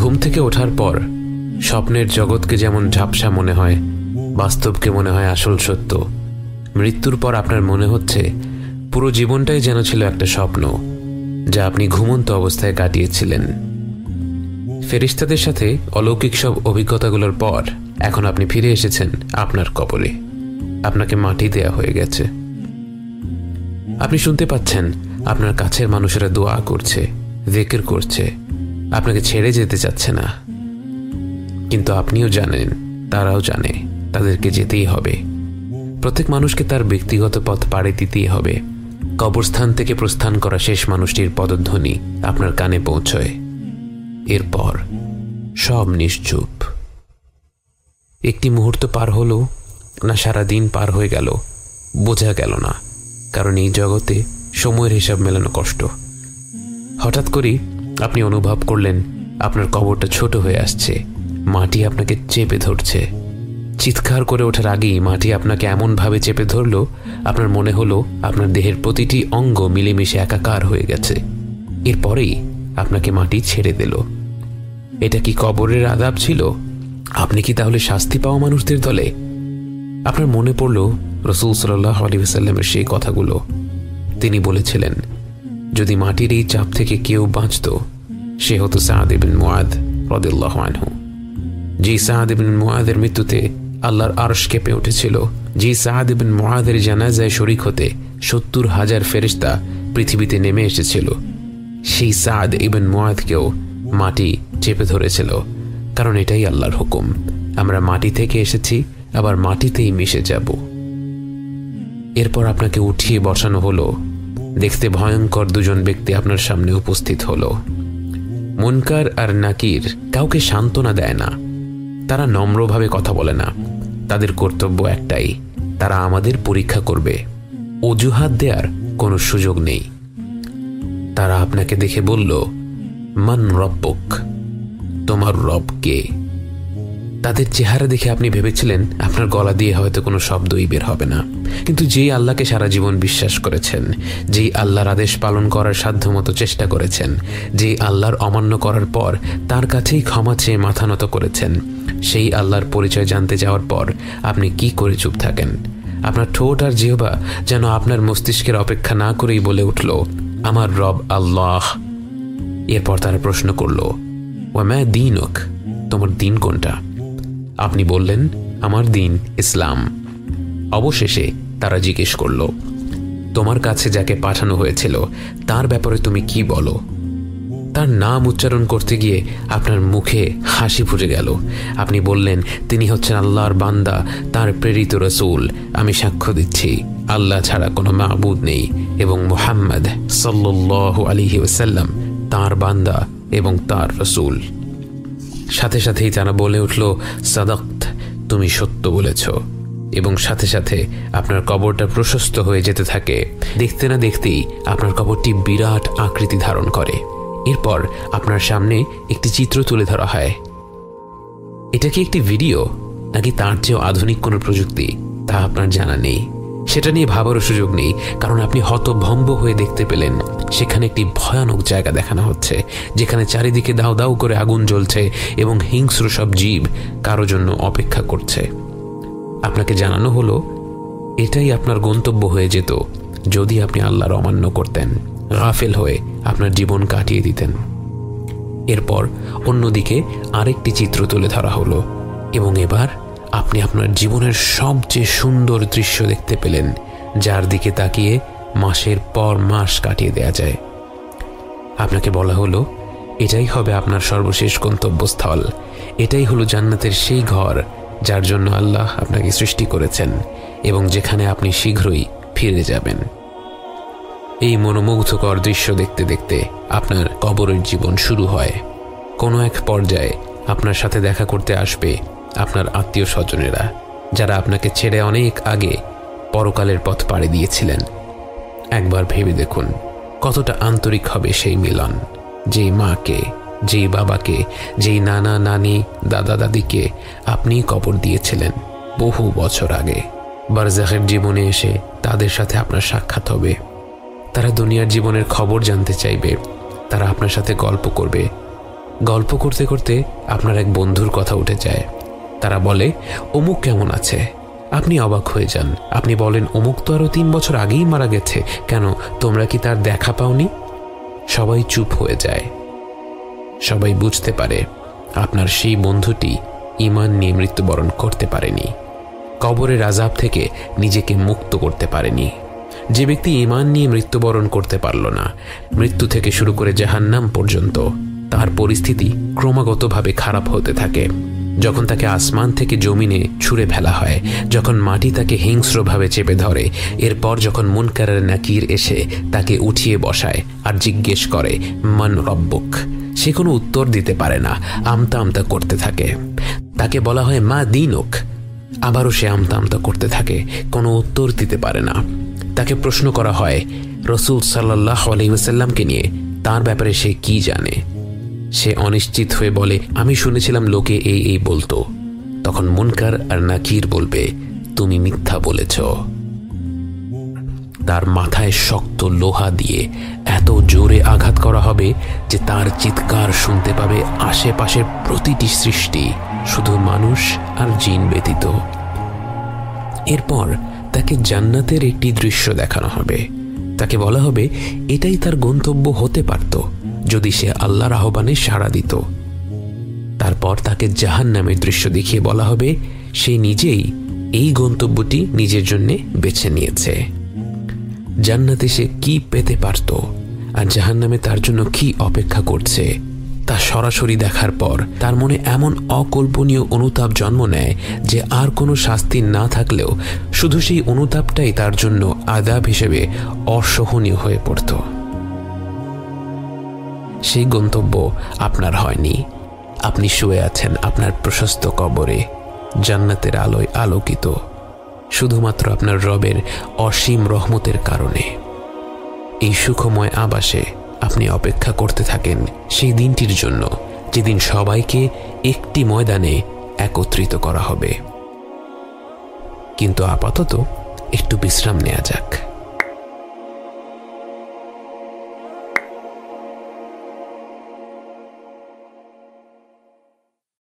ঘুম থেকে ওঠার পর স্বপ্নের জগৎকে যেমন ঝাপসা মনে হয়, বাস্তবকে মনে হয় আসল সত্য। মৃত্যুর পর আপনার মনে হচ্ছে পুরো জীবনটাই যেন ছিল একটা স্বপ্ন, যা আপনি ঘুমন্ত অবস্থায় কাটিয়েছিলেন। ফেরিস্তাদের সাথে অলৌকিক সব অভিজ্ঞতাগুলোর পর এখন আপনি ফিরে এসেছেন আপনার কবরে আপনাকে মাটি দেয়া হয়ে গেছে। আপনি শুনতে পাচ্ছেন আপনার কাছের মানুষেরা দোয়া করছে, জেকের করছে আপনাকে ছেড়ে যেতে চাচ্ছে না। কিন্তু আপনিও জানেন, তারাও জানে, তাদেরকে যেতেই হবে। প্রত্যেক মানুষকে তার ব্যক্তিগত পথ পাড়ে দিতেই হবে। কবরস্থান থেকে প্রস্থান করা শেষ মানুষটির পদধ্বনি আপনার কানে পৌঁছয়। এরপর সব নিশ্চুপ। একটি মুহূর্ত পার হলো না সারা দিন পার হয়ে গেল, বোঝা গেল না, কারণ এই জগতে সময়ের হিসাব মেলানো কষ্ট। হঠাৎ করেই আপনি অনুভব করলেন আপনার কবরটা ছোট হয়ে আসছে। মাটি আপনাকে চেপে ধরছে। চিৎকার করে ওঠার আগেই মাটি আপনাকে এমনভাবে চেপে ধরল, আপনার মনে হলো আপনার দেহের প্রতিটি অঙ্গ মিলেমিশে একাকার হয়ে গেছে। এরপরেই আপনাকে মাটি ছেড়ে দিল। এটা কি কবরের আদাব ছিল? আপনি কি তাহলে শাস্তি পাওয়া মানুষদের দলে? আপনার মনে পড়ল রসুল সাল্লাহ আলী সাল্লামের সেই কথাগুলো। তিনি বলেছিলেন যদি মাটির এই চাপ থেকে কেউ বাঁচত, সে হতো সাহাদ ইবিন মুয়াদ রদুল্লাহ আনহু। জি ইবিন মুয়াদের মৃত্যুতে আল্লাহর আরশ কেঁপে উঠেছিল জি সাহাদ ইবিন মুয়াদের জানাজায় শরিক হতে সত্তর হাজার ফেরিস্তা পৃথিবীতে নেমে এসেছিল, সেই সাদ ইবেন মুয়াদকেও মাটি চেপে ধরেছিল, কারণ এটাই আল্লাহর হুকুম, আমরা মাটি থেকে এসেছি, আবার মাটিতেই মিশে যাব। এরপর আপনাকে উঠিয়ে বসানো হলো দেখতে ভয়ঙ্কর দুজন ব্যক্তি আপনার সামনে উপস্থিত হলো। মুনকার আর নাকির কাউকে সান্ত্বনা দেয় না। তারা নম্রভাবে কথা বলে না। তাদের কর্তব্য একটাই, তারা আমাদের পরীক্ষা করবে। অজুহাত দেওয়ার কোনো সুযোগ নেই। তারা আপনাকে দেখে বলল, মান রব্বক, তোমার রব কে? তাদের চেহারা দেখে আপনি ভেবেছিলেন, আপনার গলা দিয়ে হয়তো কোনো শব্দই বের হবে না। কিন্তু যেই আল্লাহকে সারা জীবন বিশ্বাস করেছেন, যেই আল্লাহর আদেশ পালন করার সাধ্যমতো চেষ্টা করেছেন, যেই আল্লাহর অমান্য করার পর তার কাছেই ক্ষমা চেয়ে মাথা নত করেছেন, সেই আল্লাহর পরিচয় জানতে যাওয়ার পর আপনি কি করে চুপ থাকেন? আপনার ঠোঁট আর জিহবা যেন আপনার মস্তিষ্কের অপেক্ষা না করেই বলে উঠল, আমার রব আল্লাহ। এরপর তারা প্রশ্ন করল ওয়াম্যা দিনক? তোমার দিন কোনটা? আপনি বললেন, আমার দিন ইসলাম। অবশেষে তারা জিজ্ঞেস করল, তোমার কাছে যাকে পাঠানো হয়েছিল, তার ব্যাপারে তুমি কি বলো? তার নাম উচ্চারণ করতে গিয়ে আপনার মুখে হাসি ফুটে গেল। আপনি বললেন, তিনি হচ্ছেন আল্লাহর বান্দা, তার প্রেরিত রসুল। আমি সাক্ষ্য দিচ্ছি, আল্লাহ ছাড়া কোনো মাহবুদ নেই এবং মুহাম্মদ সাল্লু আলিহি ওসাল্লাম তাঁর বান্দা এবং তার রসুল। সাথে সাথেই তারা বলে উঠল, সাদক্ত, তুমি সত্য বলেছ। এবং সাথে সাথে আপনার কবরটা প্রশস্ত হয়ে যেতে থাকে। দেখতে না দেখতেই আপনার কবরটি বিরাট আকৃতি ধারণ করে। এরপর আপনার সামনে একটি চিত্র তুলে ধরা হয়। এটা কি একটি ভিডিও, নাকি তার চেয়েও আধুনিক কোনো প্রযুক্তি, তা আপনার জানা নেই। সেটা নিয়ে ভাবারও সুযোগ নেই, কারণ আপনি হতভম্ব হয়ে দেখতে পেলেন। সেখানে একটি ভয়ানক জায়গা দেখানো হচ্ছে, যেখানে চারিদিকে দাও দাও করে আগুন জ্বলছে এবং হিংস্র সব জীব কারও জন্য অপেক্ষা করছে। আপনাকে জানানো হলো, এটাই আপনার গন্তব্য হয়ে যেত, যদি আপনি আল্লাহর অমান্য করতেন, গাফেল হয়ে আপনার জীবন কাটিয়ে দিতেন। এরপর অন্যদিকে আরেকটি চিত্র তুলে ধরা হলো, এবং এবার আপনি আপনার জীবনের সবচেয়ে সুন্দর দৃশ্য দেখতে পেলেন, যার দিকে তাকিয়ে মাসের পর মাস কাটিয়ে দেয়া যায়। আপনাকে বলা হলো, এটাই হবে আপনার সর্বশেষ গন্তব্যস্থল। এটাই হলো জান্নাতের সেই ঘর, যার জন্য আল্লাহ আপনাকে সৃষ্টি করেছেন এবং যেখানে আপনি শীঘ্রই ফিরে যাবেন। এই মনোমুগ্ধকর দৃশ্য দেখতে দেখতে আপনার কবরের জীবন শুরু হয়। কোনো এক পর্যায়ে আপনার সাথে দেখা করতে আসবে আপনার আত্মীয় স্বজনেরা, যারা আপনাকে ছেড়ে অনেক আগে পরকালের পথ পাড়ি দিয়েছিলেন। একবার ভেবে দেখুন কতটা আন্তরিক হবে সেই মিলন। যেই মাকে যেই বাবাকে যেই নানা নানি, দাদা দাদিকে আপনি কবর দিয়েছিলেন বহু বছর আগে। বারজাহের জীবনে এসে তাদের সাথে আপনার সাক্ষাৎ হবে। তারা দুনিয়ার জীবনের খবর জানতে চাইবে। তারা আপনার সাথে গল্প করবে। গল্প করতে করতে আপনার এক বন্ধুর কথা উঠে যায়। তারা বলে, অমুক কেমন আছে? আপনি অবাক হয়ে যান। আপনি বলেন, অমুক তো আরও তিন বছর আগেই মারা গেছে। কেন, তোমরা কি তার দেখা পাওনি? সবাই চুপ হয়ে যায়। সবাই বুঝতে পারে, আপনার সেই বন্ধুটি ইমান নিয়ে মৃত্যুবরণ করতে পারেনি। কবরের আজাব থেকে নিজেকে মুক্ত করতে পারেনি। যে ব্যক্তি ইমান নিয়ে মৃত্যুবরণ করতে পারল না, মৃত্যু থেকে শুরু করে জাহান্নাম পর্যন্ত, তার পরিস্থিতি ক্রমাগতভাবে খারাপ হতে থাকে। যখন তাকে আসমান থেকে জমিনে ছুঁড়ে ফেলা হয়, যখন মাটি তাকে হিংস্রভাবে চেপে ধরে, এরপর যখন মুনকারের নাকির এসে তাকে উঠিয়ে বসায় আর জিজ্ঞেস করে, মন রব্বুক? সে কোনো উত্তর দিতে পারে না, আমতা আমতা করতে থাকে। তাকে বলা হয়, মা দিনক? আবারও সে আমতা আমতা করতে থাকে, কোনো উত্তর দিতে পারে না। তাকে প্রশ্ন করা হয়, রসুল সাল্লাহ আলহিমসাল্লামকে নিয়ে তার ব্যাপারে সে কি জানে? সে অনিশ্চিত হয়ে বলে, আমি শুনেছিলাম লোকে এই এই বলতো। তখন মুনকার আর নাকির বলবে, তুমি মিথ্যা বলেছ। তার মাথায় শক্ত লোহা দিয়ে এত জোরে আঘাত করা হবে যে তার চিৎকার শুনতে পাবে আশেপাশের প্রতিটি সৃষ্টি, শুধু মানুষ আর জিন ব্যতীত। এরপর তাকে জান্নাতের একটি দৃশ্য দেখানো হবে। তাকে বলা হবে, এটাই তার গন্তব্য হতে পারত। যদি সে আল্লাহর আহ্বানে সাড়া দিত। তারপর তাকে জাহান নামের দৃশ্য দেখিয়ে বলা হবে, সে নিজেই এই গন্তব্যটি নিজের জন্যে বেছে নিয়েছে। জান্নাতে সে কি পেতে পারত আর জাহান নামে তার জন্য কি অপেক্ষা করছে, তা সরাসরি দেখার পর তার মনে এমন অকল্পনীয় অনুতাপ জন্ম নেয় যে আর কোনো শাস্তি না থাকলেও শুধু সেই অনুতাপটাই তার জন্য আদাব হিসেবে অসহনীয় হয়ে পড়ত। সেই গন্তব্য আপনার হয়নি। আপনি শুয়ে আছেন আপনার প্রশস্ত কবরে, জান্নাতের আলোয় আলোকিত, শুধুমাত্র আপনার রবের অসীম রহমতের কারণে। এই সুখময় আবাসে আপনি অপেক্ষা করতে থাকেন সেই দিনটির জন্য, যেদিন সবাইকে একটি ময়দানে একত্রিত করা হবে। কিন্তু আপাতত একটু বিশ্রাম নেওয়া যাক।